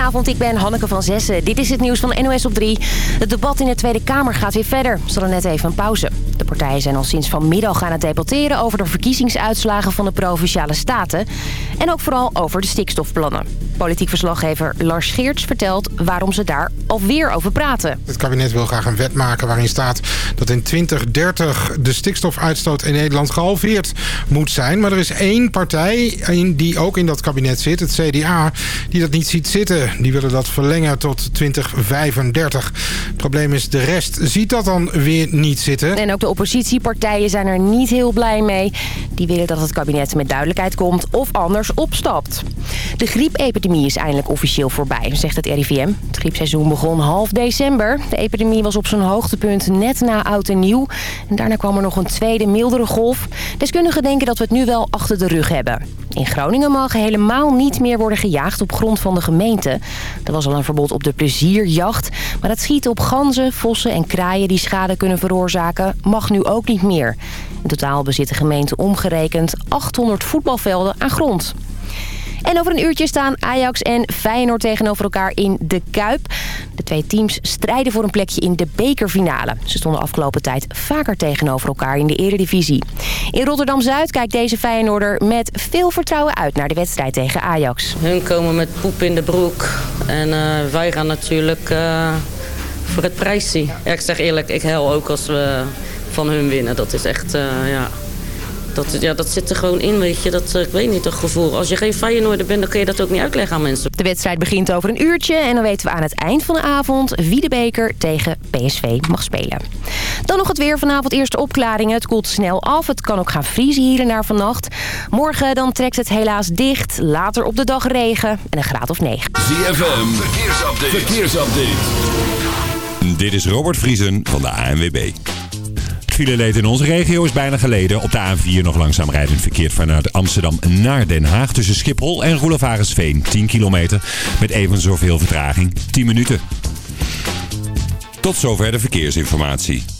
Goedenavond, ik ben Hanneke van Zessen. Dit is het nieuws van NOS op 3. Het debat in de Tweede Kamer gaat weer verder. Hadden net even een pauze. De partijen zijn al sinds vanmiddag aan het debatteren over de verkiezingsuitslagen van de Provinciale Staten. En ook vooral over de stikstofplannen. Politiek verslaggever Lars Geerts vertelt waarom ze daar alweer over praten. Het kabinet wil graag een wet maken waarin staat dat in 2030 de stikstofuitstoot in Nederland gehalveerd moet zijn. Maar er is één partij die ook in dat kabinet zit, het CDA, die dat niet ziet zitten. Die willen dat verlengen tot 2035. Het probleem is, de rest ziet dat dan weer niet zitten. En ook de oppositiepartijen zijn er niet heel blij mee. Die willen dat het kabinet met duidelijkheid komt of anders opstapt. De griepepidemie is eindelijk officieel voorbij, zegt het RIVM. Het griepseizoen begon half december. De epidemie was op zijn hoogtepunt net na oud en nieuw. En daarna kwam er nog een tweede mildere golf. Deskundigen denken dat we het nu wel achter de rug hebben. In Groningen mag helemaal niet meer worden gejaagd op grond van de gemeente. Er was al een verbod op de plezierjacht. Maar het schieten op ganzen, vossen en kraaien die schade kunnen veroorzaken... mag nu ook niet meer. In totaal bezit de gemeente omgerekend 800 voetbalvelden aan grond. En over een uurtje staan Ajax en Feyenoord tegenover elkaar in de Kuip. De twee teams strijden voor een plekje in de bekerfinale. Ze stonden afgelopen tijd vaker tegenover elkaar in de eredivisie. In Rotterdam-Zuid kijkt deze Feyenoorder met veel vertrouwen uit naar de wedstrijd tegen Ajax. Hun komen met poep in de broek. En uh, wij gaan natuurlijk uh, voor het prijsje. Ja, ik zeg eerlijk, ik hel ook als we van hun winnen. Dat is echt, uh, ja... Dat, ja, dat zit er gewoon in, weet je. Dat, ik weet niet, dat gevoel. Als je geen Feyenoorder bent, dan kun je dat ook niet uitleggen aan mensen. De wedstrijd begint over een uurtje en dan weten we aan het eind van de avond wie de beker tegen PSV mag spelen. Dan nog het weer. Vanavond eerste opklaringen. Het koelt snel af. Het kan ook gaan vriezen hier en daar vannacht. Morgen dan trekt het helaas dicht. Later op de dag regen en een graad of 9. ZFM, verkeersupdate. verkeersupdate. Dit is Robert Vriesen van de ANWB fileleed in onze regio is bijna geleden. Op de A4 nog langzaam rijdend verkeerd vanuit Amsterdam naar Den Haag. Tussen Schiphol en Roelevarensveen. 10 kilometer met even zoveel vertraging. 10 minuten. Tot zover de verkeersinformatie.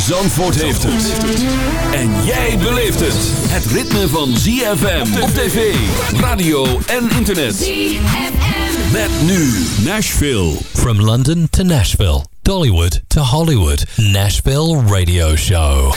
Zandvoort heeft het. En jij beleeft het. Het ritme van ZFM op tv, radio en internet. ZFM. Met nu Nashville. From London to Nashville. Dollywood to Hollywood. Nashville Radio Show.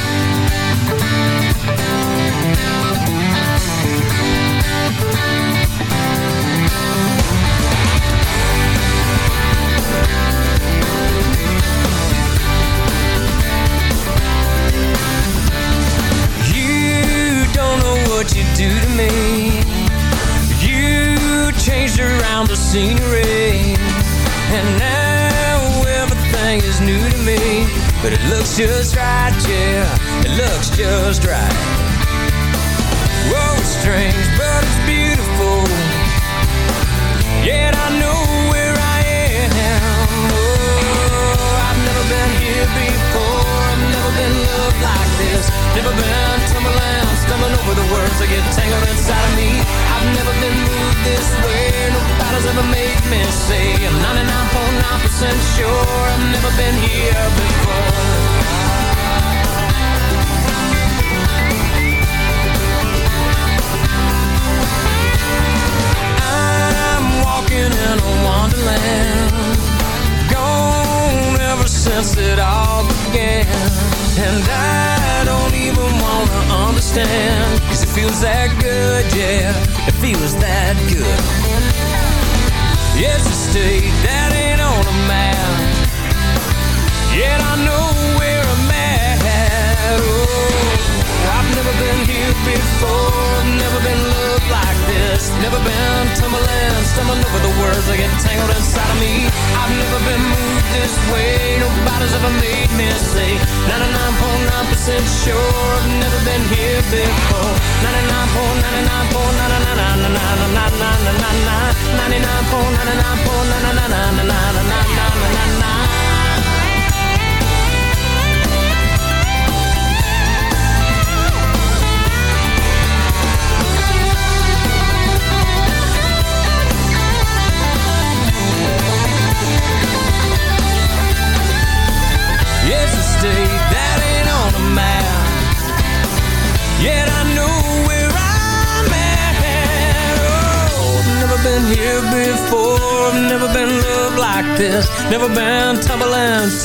Scenery And now everything is new to me. But it looks just right, yeah. It looks just right. Whoa, strange,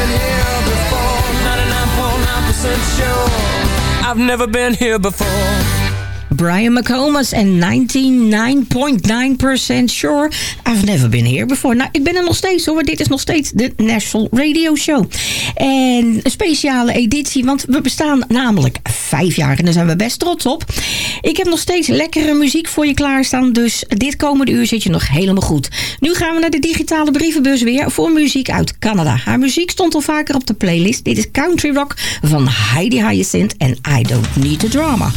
been here before. 99.9% sure. I've never been here before. Brian McComas en 99.9% sure I've never been here before. Nou, ik ben er nog steeds hoor. Dit is nog steeds de Nashville Radio Show. En een speciale editie, want we bestaan namelijk vijf jaar. En daar zijn we best trots op. Ik heb nog steeds lekkere muziek voor je klaarstaan. Dus dit komende uur zit je nog helemaal goed. Nu gaan we naar de digitale brievenbus weer voor muziek uit Canada. Haar muziek stond al vaker op de playlist. Dit is Country Rock van Heidi Hyacinth en I Don't Need a Drama.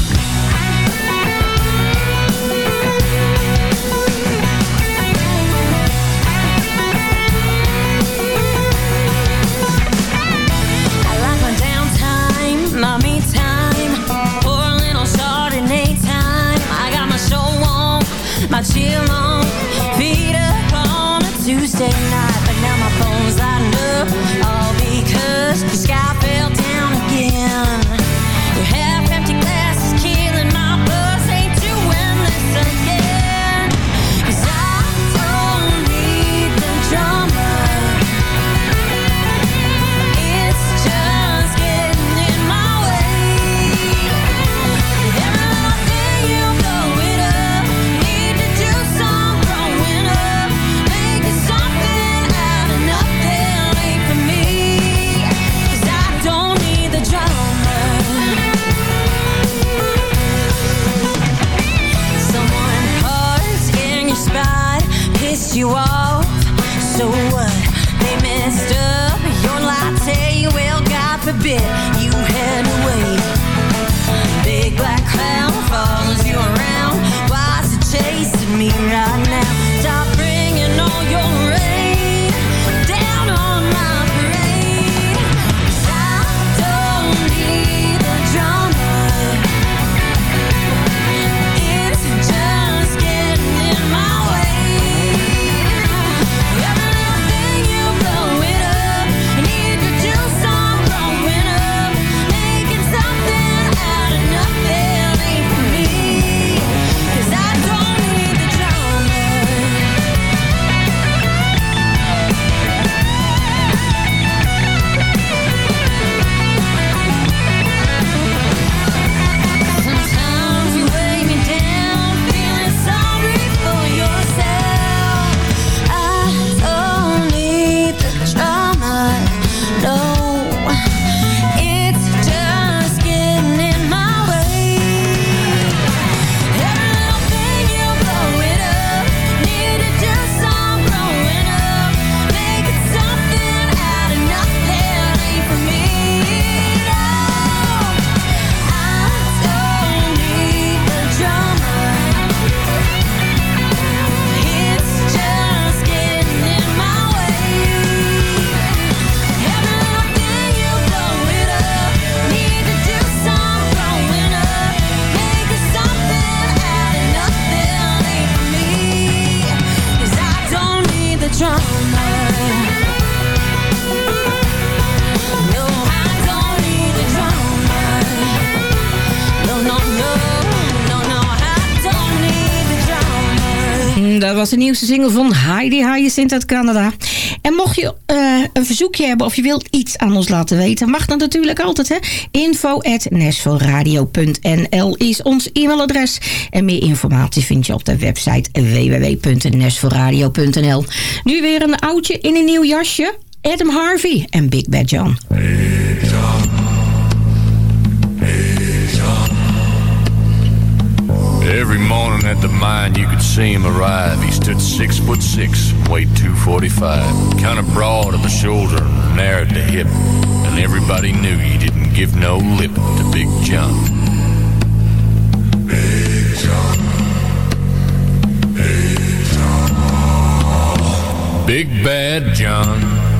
Nieuwste single van Heidi Hyacinth uit Canada. En mocht je eh, een verzoekje hebben of je wilt iets aan ons laten weten... mag dat natuurlijk altijd, hè. Info is ons e-mailadres. En meer informatie vind je op de website www.nashvilleradio.nl. Nu weer een oudje in een nieuw jasje. Adam Harvey en Big Bad John. Every morning at the mine, you could see him arrive. He stood six foot six, weighed 245. Kind of broad at the shoulder, narrow at the hip, and everybody knew you didn't give no lip to Big John. Big John. Big John. Big Bad John.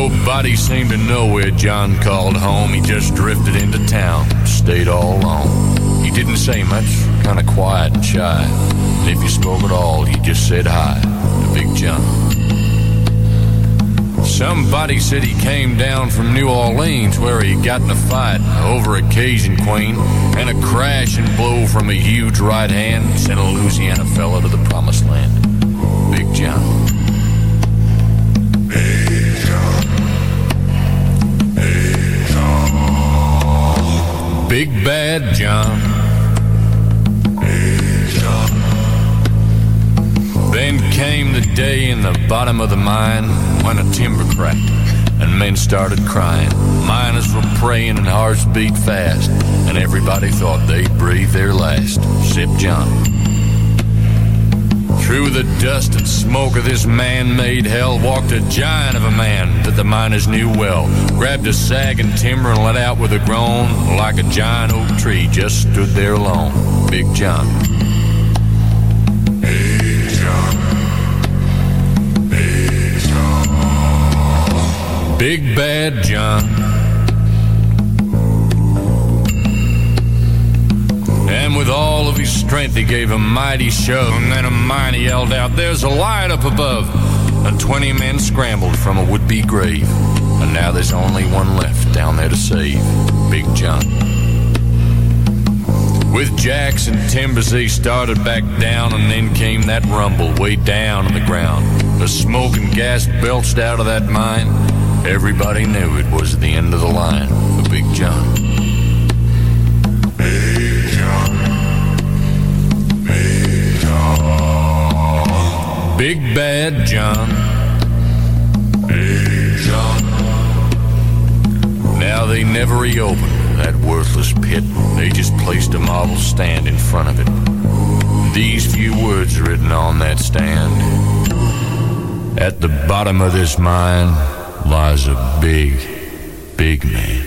Nobody seemed to know where John called home. He just drifted into town, stayed all alone. He didn't say much, kind of quiet and shy. And if you spoke at all, he just said hi to Big John. Somebody said he came down from New Orleans where he got in a fight over a Cajun queen and a crash and blow from a huge right hand sent a Louisiana fella to the promised land. Big Big Bad John. Then came the day in the bottom of the mine when a timber cracked and men started crying. Miners were praying and hearts beat fast, and everybody thought they'd breathe their last. Sip John. Through the dust and smoke of this man-made hell walked a giant of a man that the miners knew well. Grabbed a sagging timber and let out with a groan like a giant oak tree just stood there alone. Big John. Big John. Big John. Big Bad John. And with all of his strength, he gave a mighty shove. And then a mine yelled out, There's a light up above. And 20 men scrambled from a would be grave. And now there's only one left down there to save Big John. With jacks and timbers, they started back down, and then came that rumble way down on the ground. The smoke and gas belched out of that mine. Everybody knew it was the end of the line for Big John. Big Bad John. John. Now they never reopened that worthless pit. They just placed a marble stand in front of it. These few words written on that stand. At the bottom of this mine lies a big, big man.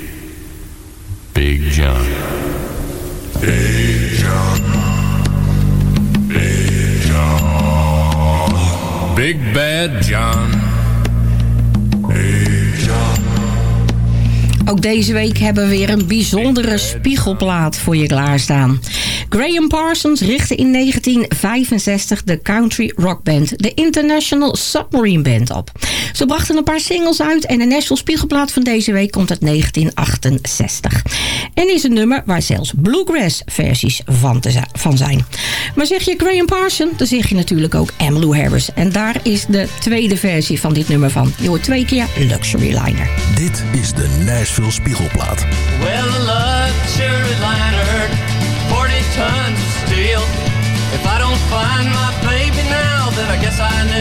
Big Big Bad John. Big John. Ook deze week hebben we weer een bijzondere spiegelplaat voor je klaarstaan. Graham Parsons richtte in 1965 de country rockband de International Submarine Band op. Ze brachten een paar singles uit en de Nashville Spiegelplaat van deze week komt uit 1968. En is een nummer waar zelfs bluegrass versies van, te van zijn. Maar zeg je Graham Parsons, dan zeg je natuurlijk ook Emmylou Harris. En daar is de tweede versie van dit nummer van. Je hoort twee keer Luxury Liner. Dit is de Nashville Spiegelplaat. Well, a luxury liner, 40 tons of steel. If I don't find my baby now, then I guess I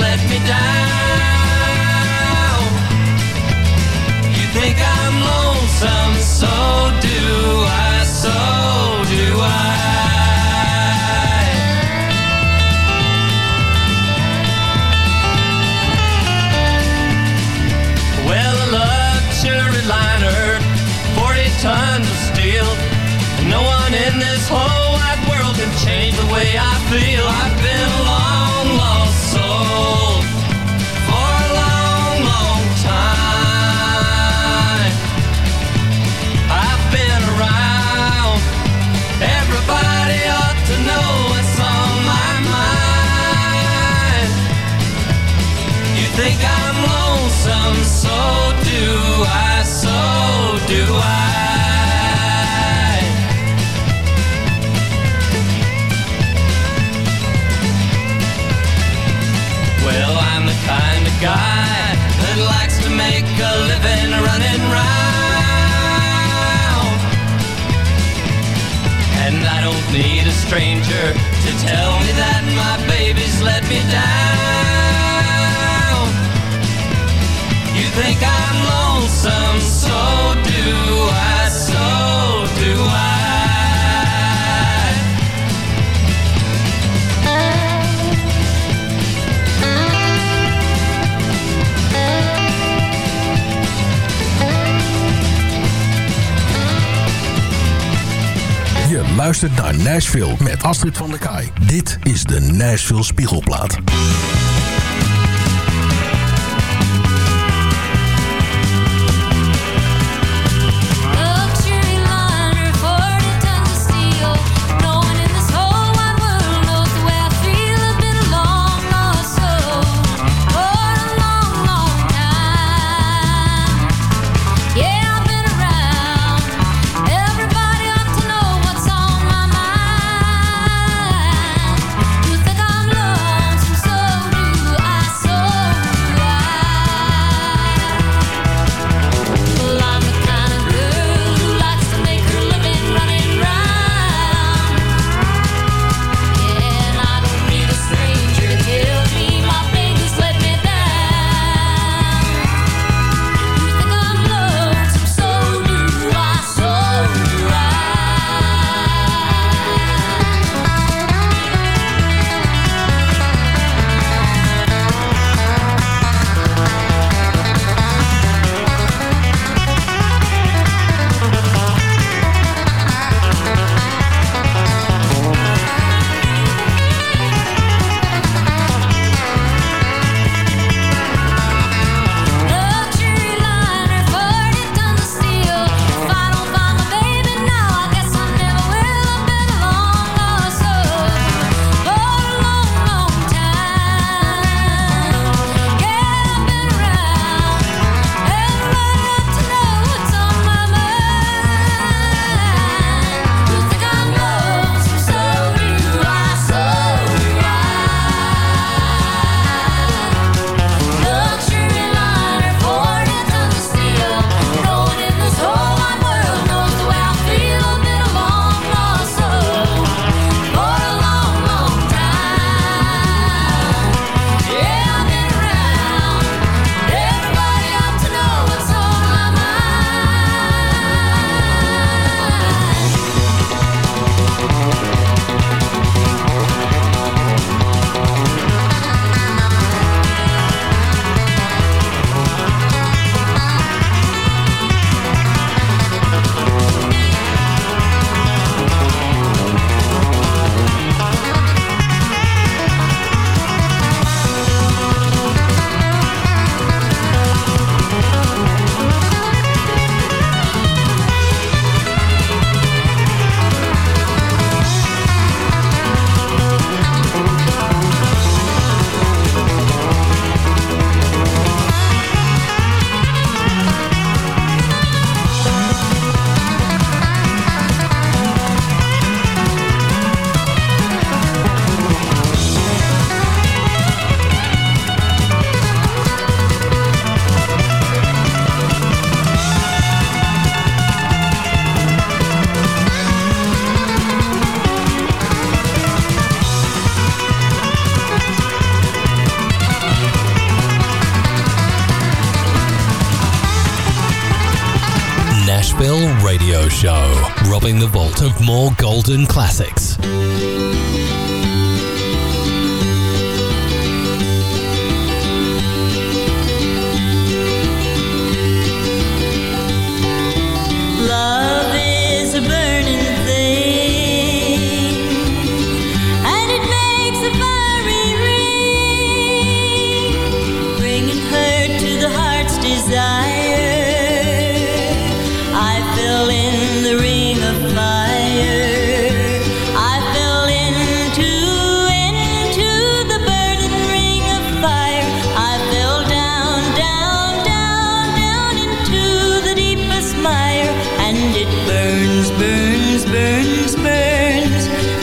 let me down. stranger to tell me that my baby's let me down. You think I'm lonesome? Luister naar Nashville met Astrid van der Kaai. Dit is de Nashville Spiegelplaat.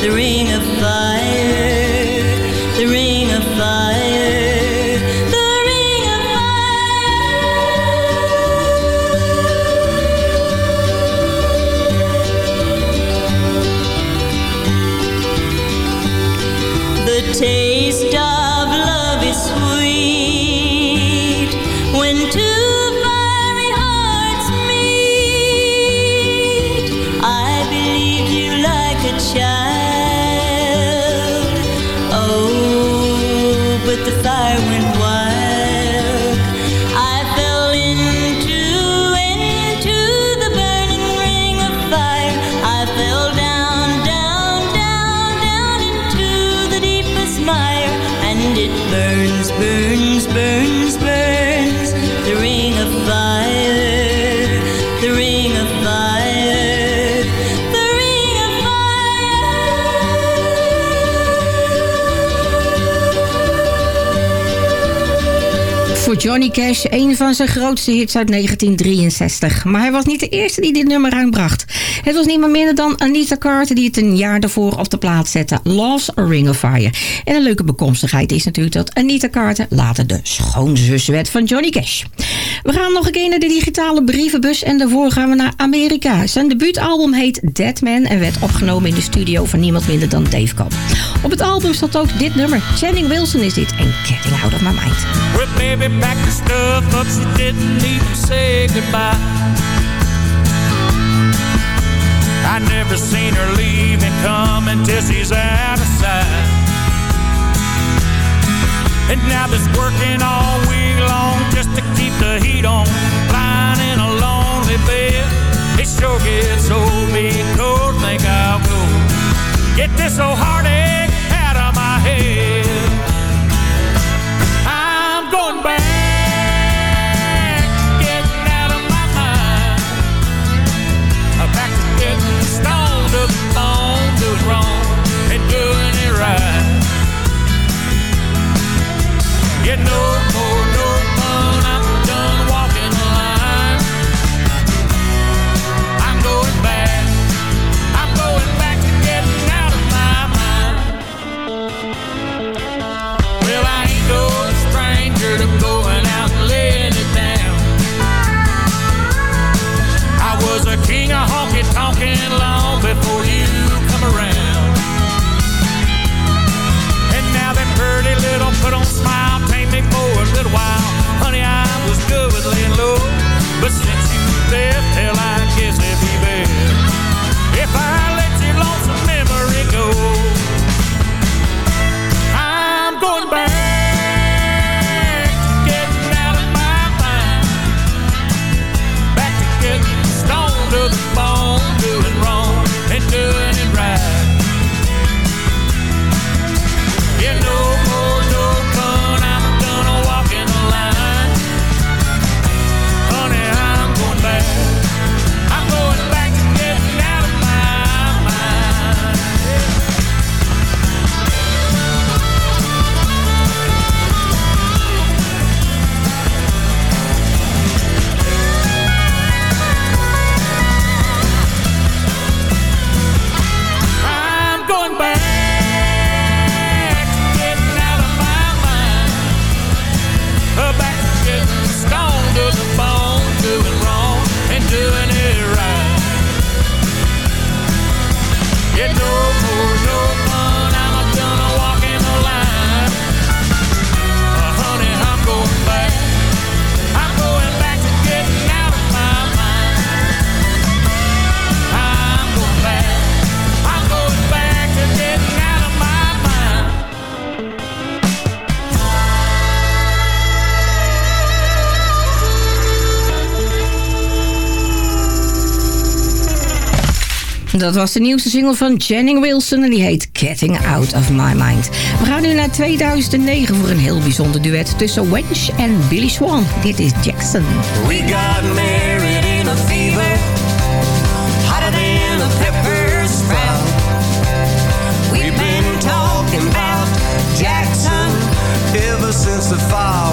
ring of fire zijn grootste hits uit 1963. Maar hij was niet de eerste die dit nummer uitbracht. Het was niemand minder dan Anita Carter die het een jaar daarvoor op de plaats zette. Love's a Ring of Fire. En een leuke bekomstigheid is natuurlijk dat Anita Carter later de schoonzus werd van Johnny Cash. We gaan nog een keer naar de digitale brievenbus en daarvoor gaan we naar Amerika. Zijn debuutalbum heet Dead Man en werd opgenomen in de studio van niemand minder dan Dave Cobb. Op het album staat ook dit nummer. Channing Wilson is dit en Getting Out of My Mind. Never seen her leave and come until she's out of sight. And now working all week long just to keep the Dat was de nieuwste single van Jenning Wilson en die heet Getting Out of My Mind. We gaan nu naar 2009 voor een heel bijzonder duet tussen Wench en Billy Swan. Dit is Jackson. We got married in a fever, hotter than a pepper sprout. We've been talking about Jackson ever since the fire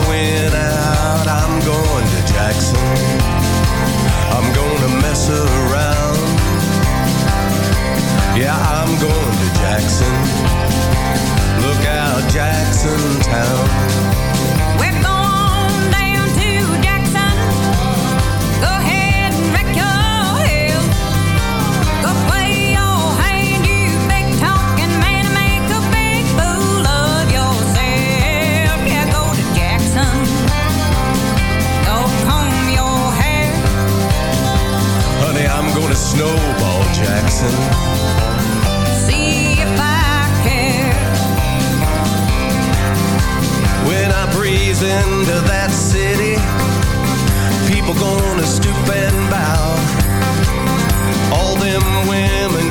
I'm gonna snowball Jackson. Into that city, people gonna stoop and bow. All them women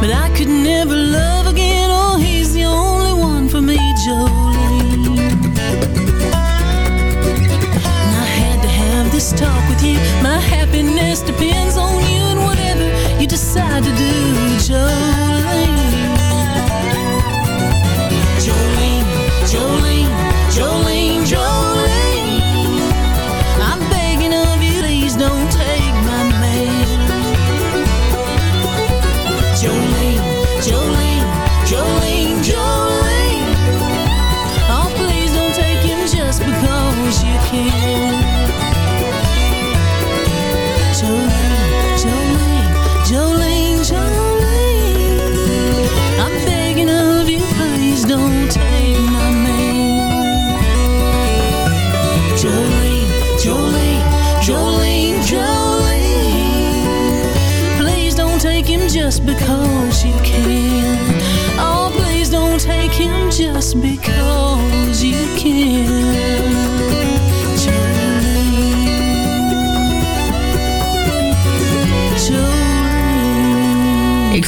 But I could never love again. Oh, he's the only one for me, Jolene. And I had to have this talk with you. My happiness depends on you And whatever you decide to do, Jolene.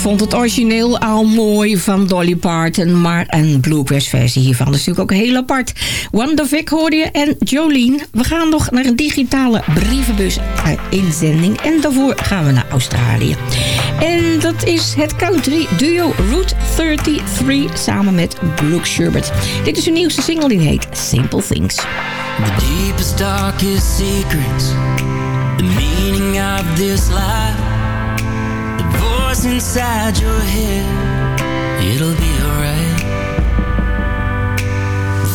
vond het origineel al mooi van Dolly Parton. Maar een bluegrass versie hiervan is natuurlijk ook heel apart. Wanda Vic hoorde je en Jolene. We gaan nog naar een digitale brievenbus eh, inzending. En daarvoor gaan we naar Australië. En dat is het country duo Route 33 samen met Brooke Sherbert. Dit is hun nieuwste single die heet Simple Things. The deepest darkest secrets. The meaning of this life. what's inside your head. It'll be alright.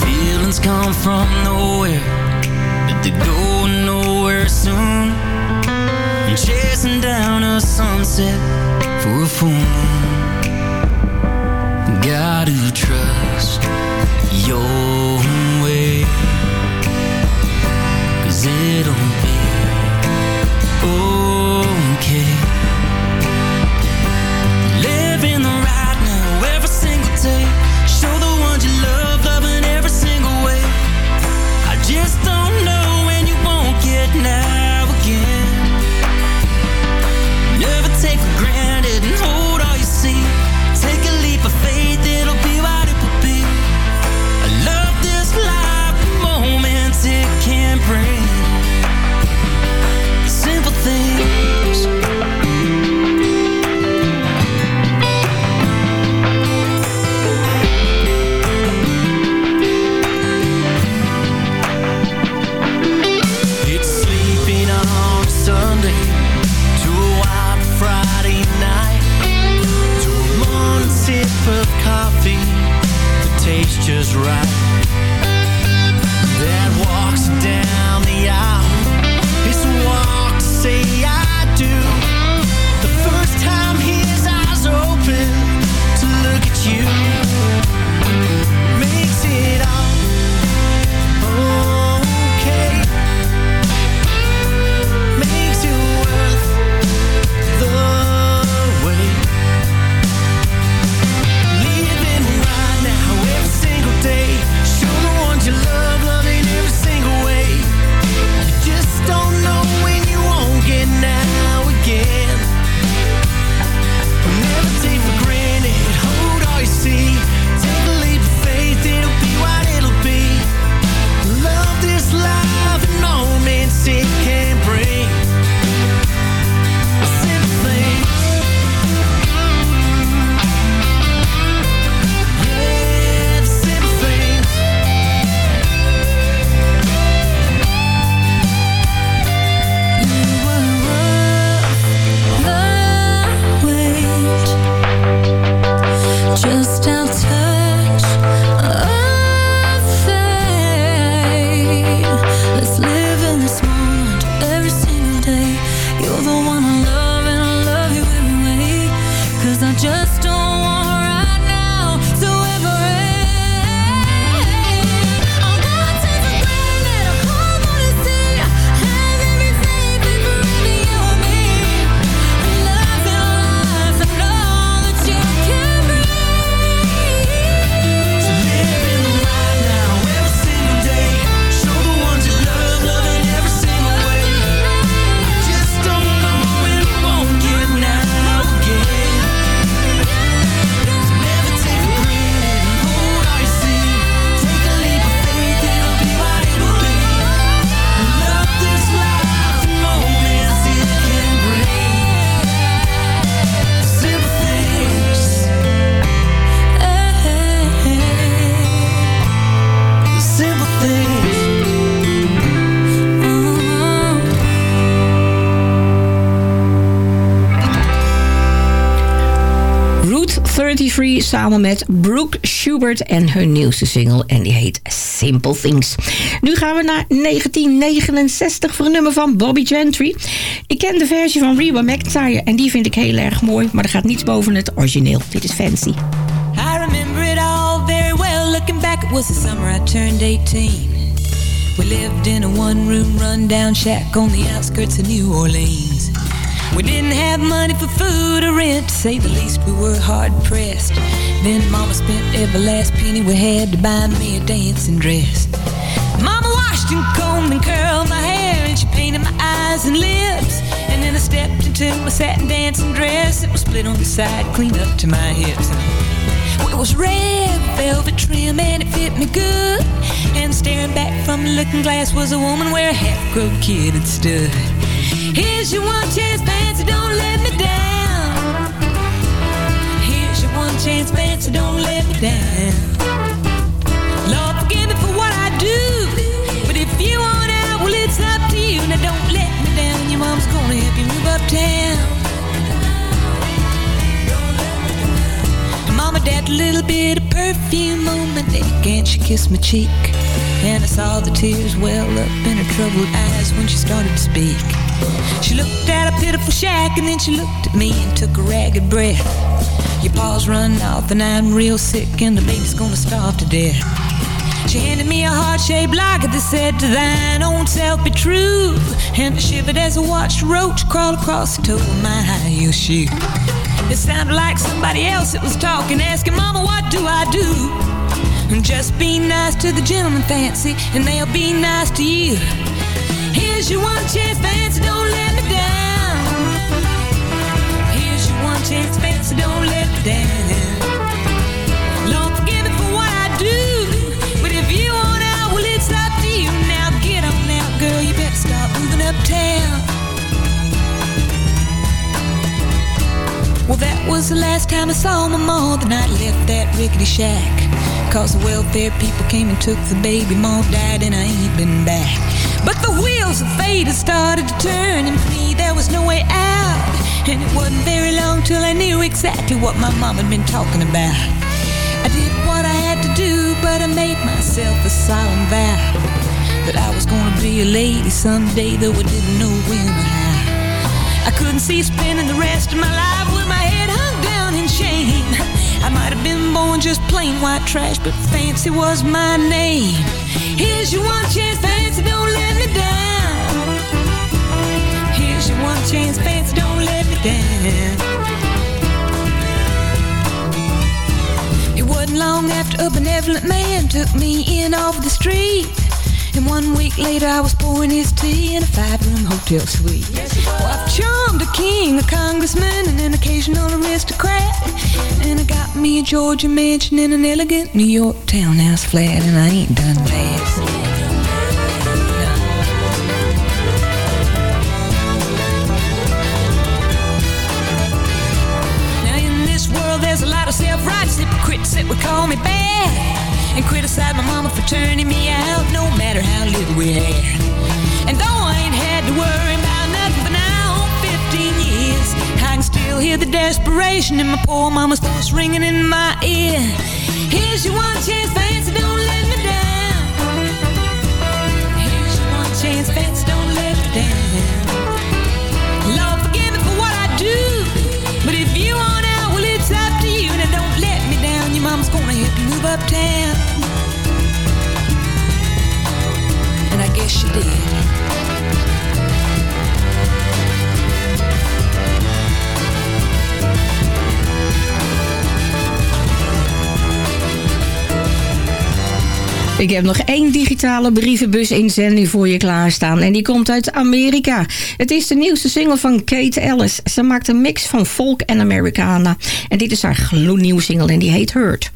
Feelings come from nowhere But they go nowhere soon. And chasing down a sunset For a full moon. Samen met Brooke Schubert en hun nieuwste single. En die heet Simple Things. Nu gaan we naar 1969 voor een nummer van Bobby Gentry. Ik ken de versie van Reba McIntyre en die vind ik heel erg mooi. Maar er gaat niets boven het origineel. Dit is Fancy. I remember it all very well. Looking back, it was the summer I turned 18. We lived in a one room rundown shack on the outskirts of New Orleans. We didn't have money for food or rent, to say the least, we were hard pressed. Then Mama spent every last penny we had to buy me a dancing dress. Mama washed and combed and curled my hair, and she painted my eyes and lips. And then I stepped into my satin dancing dress. It was split on the side, clean up to my hips. It was red velvet trim and it fit me good. And staring back from the looking glass was a woman where a half-grown kid had stood. Here's your one chance, fancy, don't let me down. Here's your one chance, fancy, don't let me down. Lord, forgive me for what I do. But if you want out, well, it's up to you. Now don't let me down. Your mom's gonna help you move uptown. Dabbed a little bit of perfume on my neck and she kissed my cheek. And I saw the tears well up in her troubled eyes when she started to speak. She looked at a pitiful shack and then she looked at me and took a ragged breath. Your paws run off and I'm real sick and the baby's gonna starve to death. She handed me a heart-shaped locket that said to thine own self be true. And I shivered as I watched a roach crawl across the toe of my high heel shoe. It sounded like somebody else that was talking, asking, Mama, what do I do? And just be nice to the gentleman, fancy, and they'll be nice to you. Here's your one chance, fancy, don't let me down. The last time I saw my mom the night I left that rickety shack. Cause the welfare people came and took the baby. Mom died and I ain't been back. But the wheels of fate had started to turn, and for me there was no way out. And it wasn't very long till I knew exactly what my mom had been talking about. I did what I had to do, but I made myself a solemn vow that I was gonna be a lady someday, though I didn't know when or how. I couldn't see spending the rest of my life with my I might have been born just plain white trash, but fancy was my name. Here's your one chance, fancy, don't let me down. Here's your one chance, fancy, don't let me down. It wasn't long after a benevolent man took me in off the street. And one week later, I was pouring his tea in a five-room hotel suite. Oh, I've charmed a king, a congressman, and an occasional aristocrat. Me a Georgia mansion in an elegant New York townhouse flat, and I ain't done bad. Now in this world there's a lot of self-righteous hypocrites that would call me bad And criticize my mama for turning me out no matter how little we had And though I ain't had to worry still hear the desperation in my poor mama's voice ringing in my ear. Here's your one chance, Ik heb nog één digitale brievenbus-inzending voor je klaarstaan. En die komt uit Amerika. Het is de nieuwste single van Kate Ellis. Ze maakt een mix van folk en Americana. En dit is haar gloednieuwe single en die heet Hurt.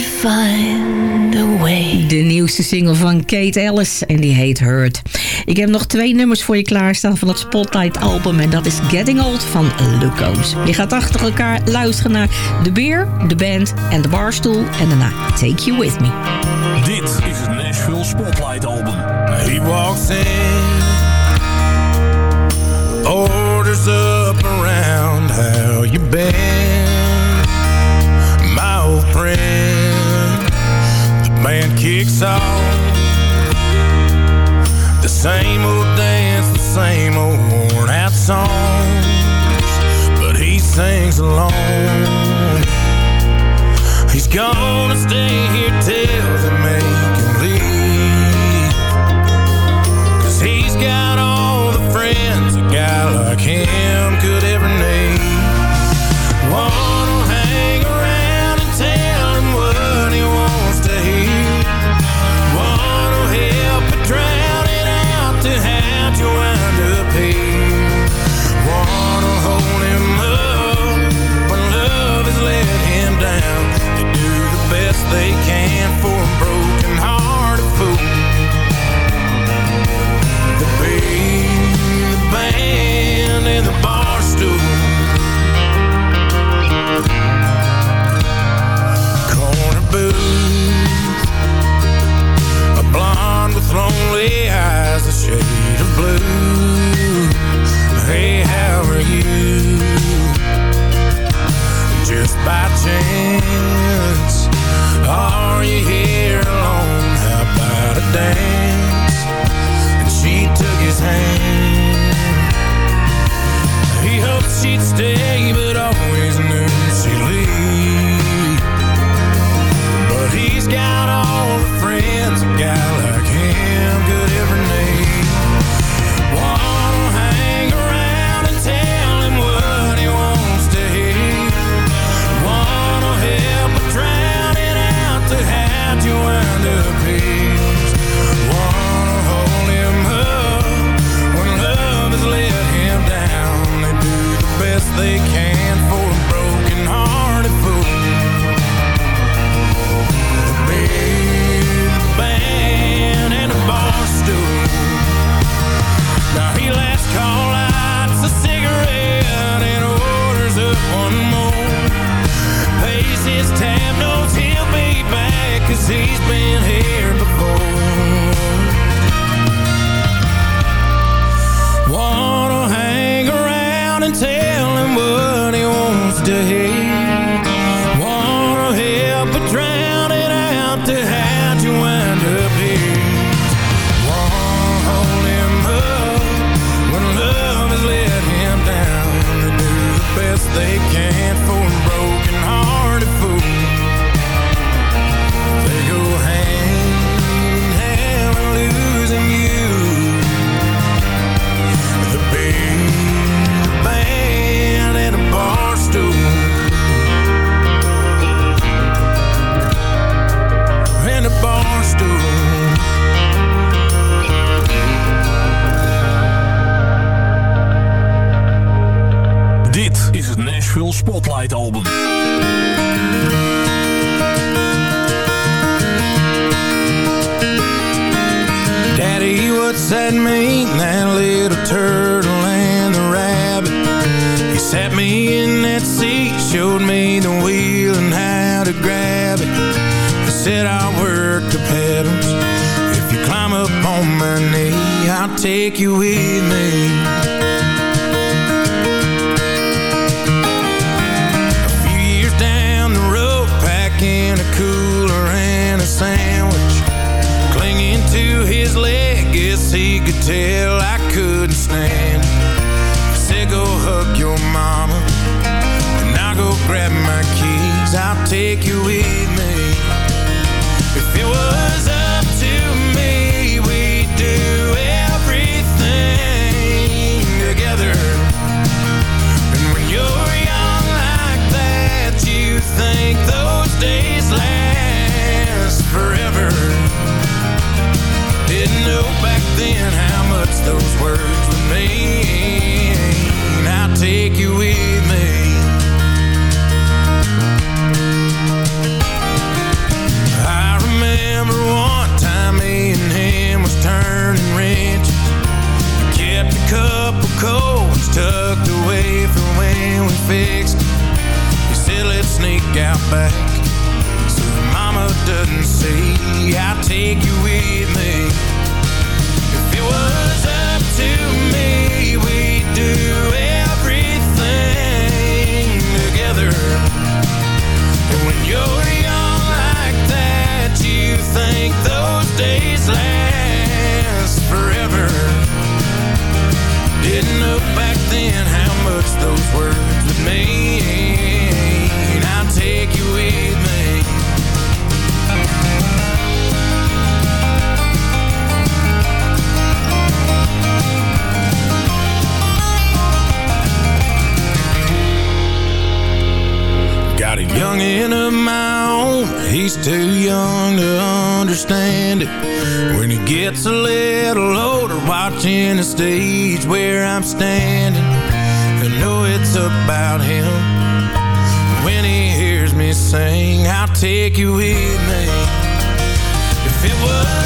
Find a way. De nieuwste single van Kate Ellis en die heet Hurt. Ik heb nog twee nummers voor je klaarstaan van het Spotlight album en dat is Getting Old van Lucas. Je gaat achter elkaar luisteren naar The Beer, The Band en The Barstool en daarna Take You With Me. Dit is het Nashville Spotlight album. He walks in, orders up around how you been, my old friend. The band kicks off, the same old dance, the same old worn out songs, but he sings along. He's gonna stay here till they make Hey, how are you? Just by chance, are you here alone? How about a dance? And she took his hand. That mean? That little turtle and the rabbit. He sat me in that seat, showed me the wheel and how to grab it. He said I'll work the pedals. If you climb up on my knee, I'll take you with me. Grab my keys. I'll take you with me. If it was up to me, we'd do everything together. And when you're young like that, you think those days last forever. Didn't know back then how much those words would mean. playing him was turning wrenches. I kept a couple cold ones tucked away for when we fixed it. He said, let's sneak out back so mama doesn't see. I'll take you with me. If it was up to me, we'd do everything together. And when you're young, think those days last forever. Didn't know back then how much those words would mean. I'll take you with me. Got a youngin' of my own. He's too young to understand it. When he gets a little older, watching the stage where I'm standing, I know it's about him. When he hears me sing, I'll take you with me. If it was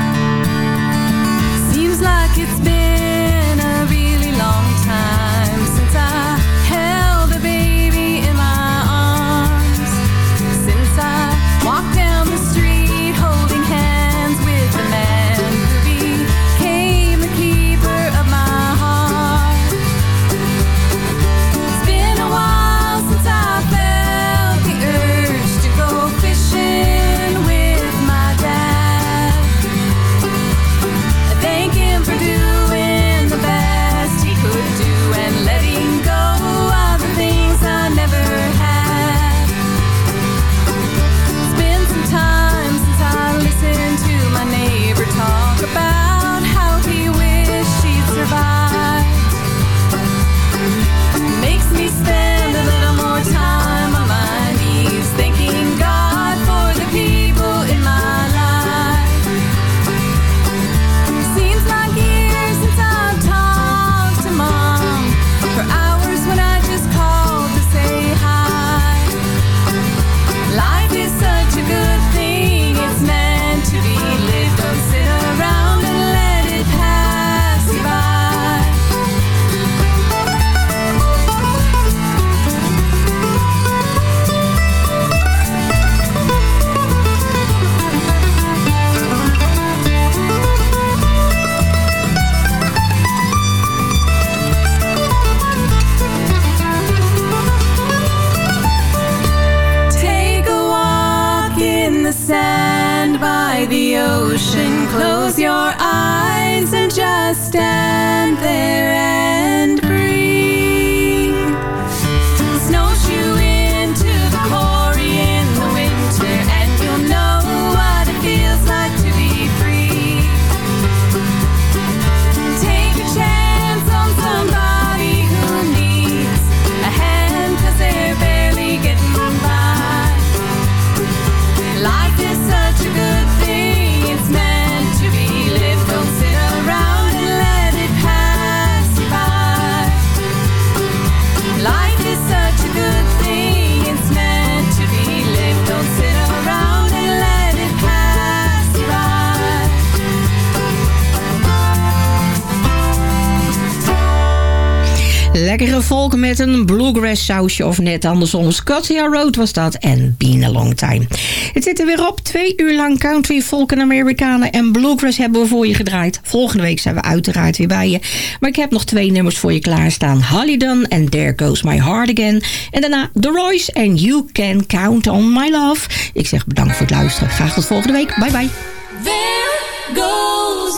Lekkere volk met een bluegrass sausje of net andersom. Scotia Road was dat en Been a Long Time. Het zit er weer op. Twee uur lang country, folk en Amerikanen en bluegrass hebben we voor je gedraaid. Volgende week zijn we uiteraard weer bij je. Maar ik heb nog twee nummers voor je klaarstaan. Holly Dunn en There Goes My Heart Again. En daarna The Royce en You Can Count On My Love. Ik zeg bedankt voor het luisteren. Graag tot volgende week. Bye bye. There goes